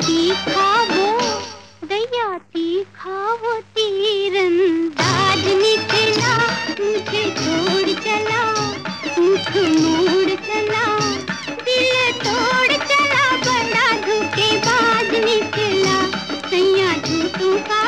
तीखा वो दैया तीखा वो तीरंदाज निकला, मुझे छोड़ चला, मुख मोड़ चला, दिल तोड़ चला बड़ा धोखेबाज निकला। सैया झूठों का